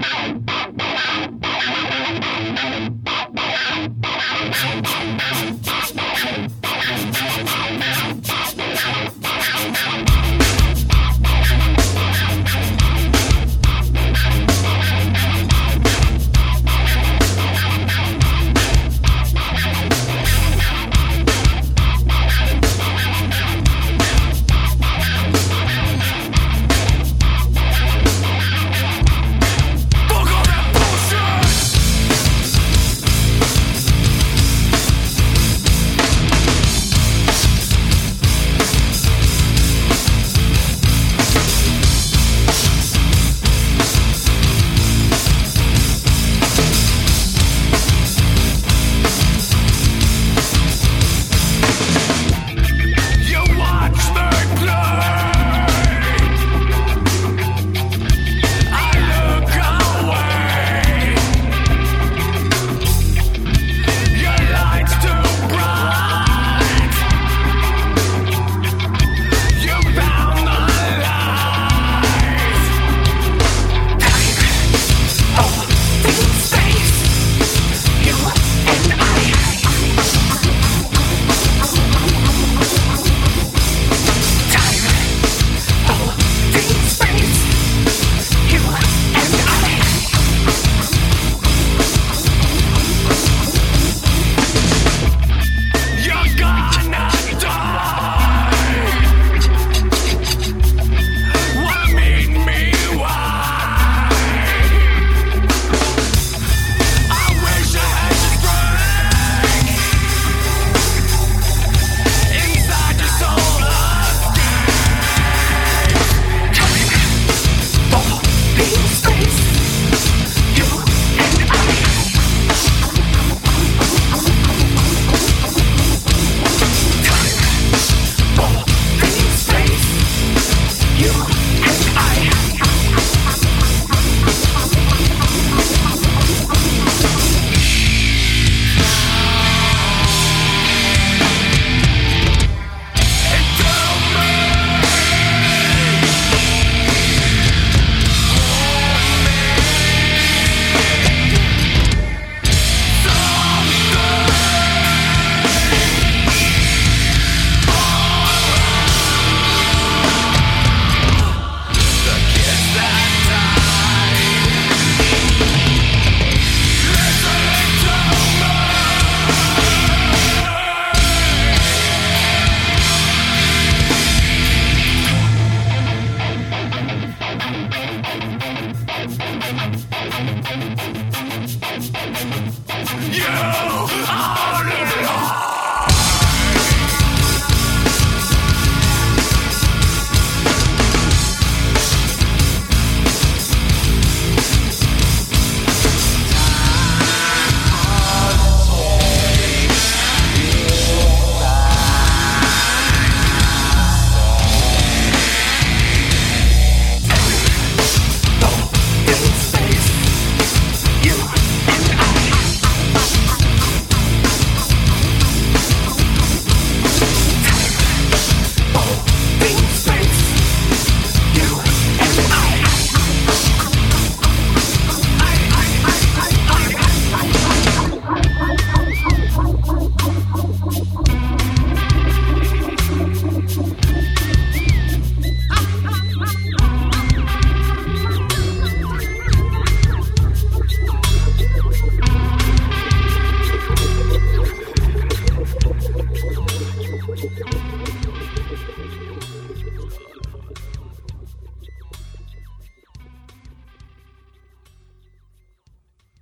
Bye.